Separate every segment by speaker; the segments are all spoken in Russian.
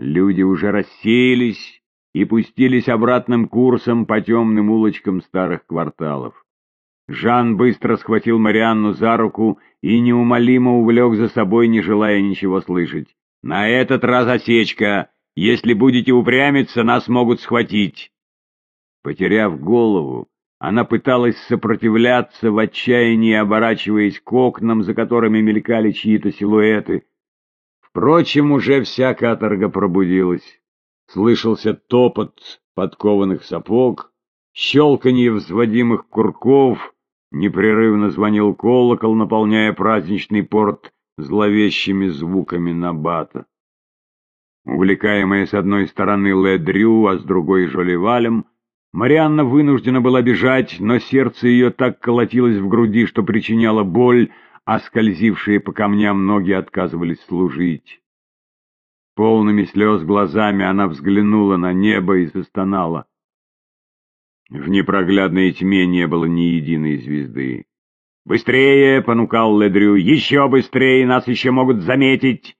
Speaker 1: Люди уже рассеялись и пустились обратным курсом по темным улочкам старых кварталов. Жан быстро схватил Марианну за руку и неумолимо увлек за собой, не желая ничего слышать. «На этот раз осечка! Если будете упрямиться, нас могут схватить!» Потеряв голову, она пыталась сопротивляться в отчаянии, оборачиваясь к окнам, за которыми мелькали чьи-то силуэты. Впрочем, уже вся каторга пробудилась. Слышался топот подкованных сапог, щелканье взводимых курков, непрерывно звонил колокол, наполняя праздничный порт зловещими звуками набата. Увлекаемая с одной стороны Ледрю, а с другой Жолевалем, Марианна вынуждена была бежать, но сердце ее так колотилось в груди, что причиняло боль, а скользившие по камням ноги отказывались служить. Полными слез глазами она взглянула на небо и застонала. В непроглядной тьме не было ни единой звезды. «Быстрее!» — понукал Ледрю. «Еще быстрее! Нас еще могут заметить!»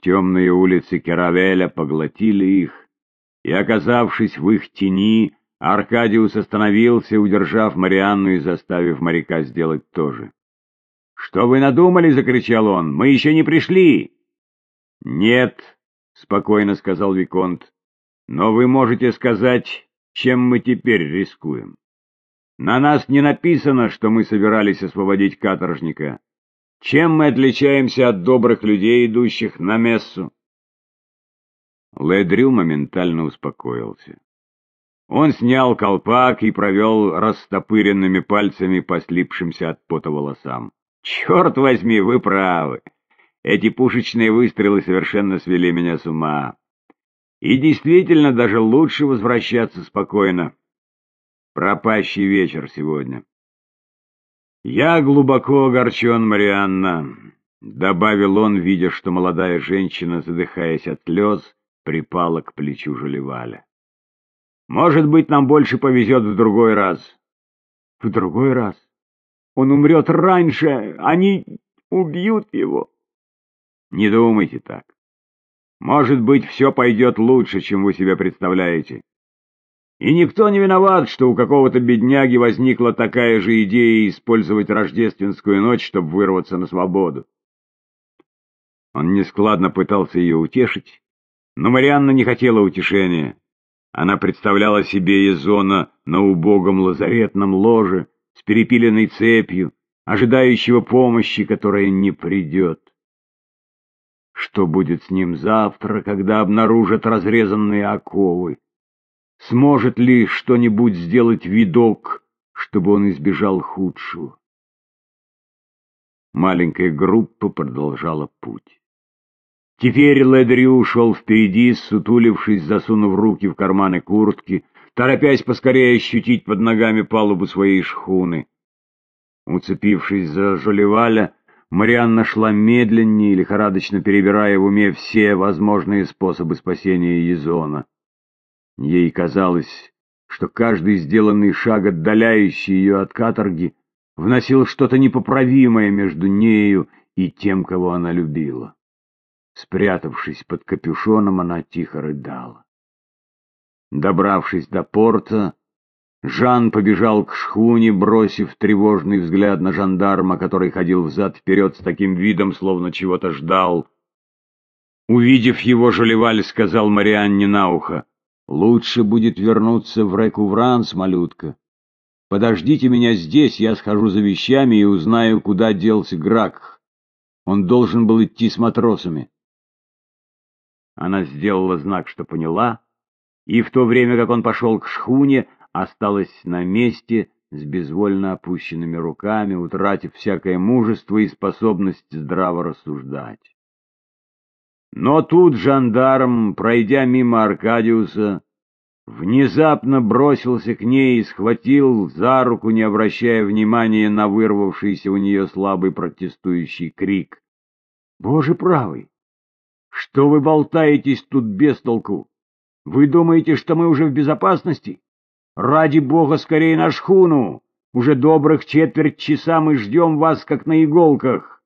Speaker 1: Темные улицы Керавеля поглотили их, и, оказавшись в их тени, Аркадиус остановился, удержав Марианну и заставив моряка сделать то же. «Что вы надумали?» — закричал он. «Мы еще не пришли!» «Нет», — спокойно сказал Виконт, — «но вы можете сказать, чем мы теперь рискуем. На нас не написано, что мы собирались освободить каторжника. Чем мы отличаемся от добрых людей, идущих на мессу?» Ледрю моментально успокоился. Он снял колпак и провел растопыренными пальцами по слипшимся от пота волосам. «Черт возьми, вы правы! Эти пушечные выстрелы совершенно свели меня с ума. И действительно, даже лучше возвращаться спокойно. Пропащий вечер сегодня». «Я глубоко огорчен, Марианна», — добавил он, видя, что молодая женщина, задыхаясь от слез, припала к плечу Жалеваля. Может быть, нам больше повезет в другой раз. В другой раз? Он умрет раньше, они убьют его. Не думайте так. Может быть, все пойдет лучше, чем вы себе представляете. И никто не виноват, что у какого-то бедняги возникла такая же идея использовать рождественскую ночь, чтобы вырваться на свободу. Он нескладно пытался ее утешить, но Марианна не хотела утешения. Она представляла себе Езона на убогом лазаретном ложе с перепиленной цепью, ожидающего помощи, которая не придет. Что будет с ним завтра, когда обнаружат разрезанные оковы? Сможет ли что-нибудь сделать видок, чтобы он избежал худшего? Маленькая группа продолжала путь. Теперь Ледрю ушел впереди, сутулившись, засунув руки в карманы куртки, торопясь поскорее ощутить под ногами палубу своей шхуны. Уцепившись за Жолеваля, Марианна шла медленнее, лихорадочно перебирая в уме все возможные способы спасения Езона. Ей казалось, что каждый сделанный шаг, отдаляющий ее от каторги, вносил что-то непоправимое между нею и тем, кого она любила. Спрятавшись под капюшоном, она тихо рыдала. Добравшись до порта, Жан побежал к шхуне, бросив тревожный взгляд на жандарма, который ходил взад-вперед с таким видом, словно чего-то ждал. Увидев его, Жолеваль сказал Марианне на ухо, «Лучше будет вернуться в Рекувранс, малютка. Подождите меня здесь, я схожу за вещами и узнаю, куда делся Гракх. Он должен был идти с матросами». Она сделала знак, что поняла, и в то время, как он пошел к шхуне, осталась на месте с безвольно опущенными руками, утратив всякое мужество и способность здраво рассуждать. Но тут жандарм, пройдя мимо Аркадиуса, внезапно бросился к ней и схватил за руку, не обращая внимания на вырвавшийся у нее слабый протестующий крик. «Боже правый! Что вы болтаетесь тут без толку? Вы думаете, что мы уже в безопасности? Ради бога, скорее на шхуну! Уже добрых четверть часа мы ждем вас, как на иголках.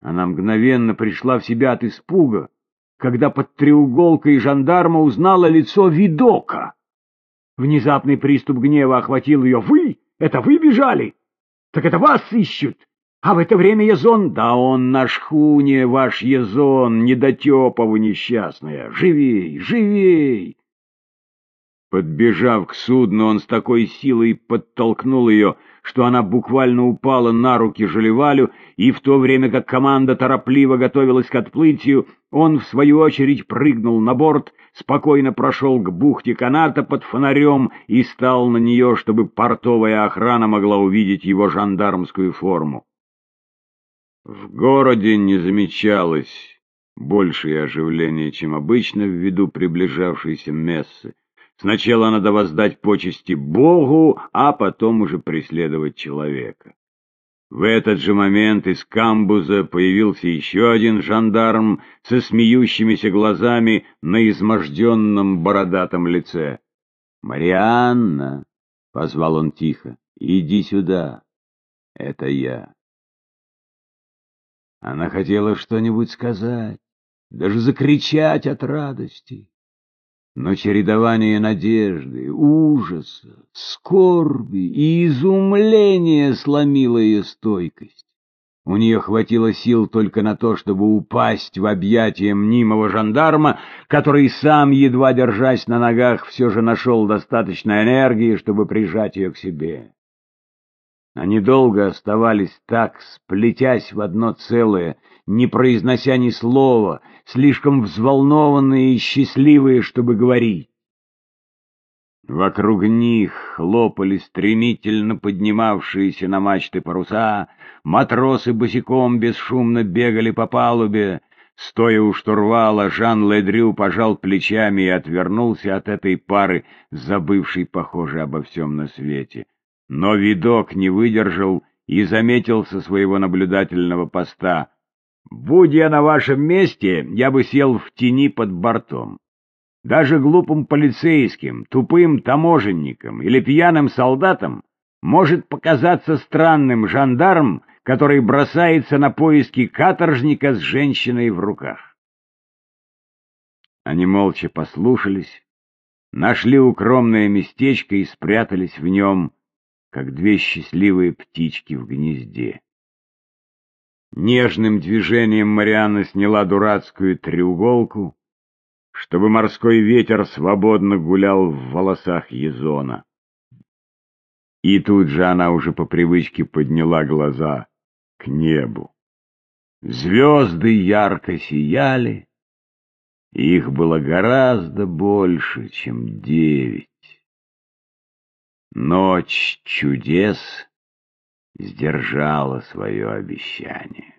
Speaker 1: Она мгновенно пришла в себя от испуга, когда под треуголкой жандарма узнала лицо Видока. Внезапный приступ гнева охватил ее. «Вы? Это вы бежали? Так это вас ищут! А в это время Язон... Да он на шхуне, ваш Язон, недотепа вы несчастная! Живей, живей!» Подбежав к судну, он с такой силой подтолкнул ее, что она буквально упала на руки Жалевалю, и в то время как команда торопливо готовилась к отплытию, он, в свою очередь, прыгнул на борт, спокойно прошел к бухте каната под фонарем и стал на нее, чтобы портовая охрана могла увидеть его жандармскую форму. В городе не замечалось большее оживление, чем обычно ввиду приближавшейся мессы. Сначала надо воздать почести Богу, а потом уже преследовать человека. В этот же момент из камбуза появился еще один жандарм со смеющимися глазами на изможденном бородатом лице. «Марианна!» — позвал он тихо. «Иди сюда. Это я». Она хотела что-нибудь сказать, даже закричать от радости. Но чередование надежды, ужаса, скорби и изумления сломило ее стойкость. У нее хватило сил только на то, чтобы упасть в объятия мнимого жандарма, который сам, едва держась на ногах, все же нашел достаточно энергии, чтобы прижать ее к себе. Они долго оставались так, сплетясь в одно целое, не произнося ни слова, слишком взволнованные и счастливые, чтобы говорить. Вокруг них хлопали стремительно поднимавшиеся на мачты паруса, матросы босиком бесшумно бегали по палубе. Стоя у штурвала, Жан Ледрю пожал плечами и отвернулся от этой пары, забывшей, похоже, обо всем на свете. Но видок не выдержал и заметил со своего наблюдательного поста. «Будь я на вашем месте, я бы сел в тени под бортом. Даже глупым полицейским, тупым таможенникам или пьяным солдатам может показаться странным жандарм, который бросается на поиски каторжника с женщиной в руках. Они молча послушались, нашли укромное местечко и спрятались в нем, как две счастливые птички в гнезде. Нежным движением Марианна сняла дурацкую треуголку, чтобы морской ветер свободно гулял в волосах Езона. И тут же она уже по привычке подняла глаза к небу. Звезды ярко сияли, их было гораздо больше, чем девять. Ночь чудес сдержала свое обещание.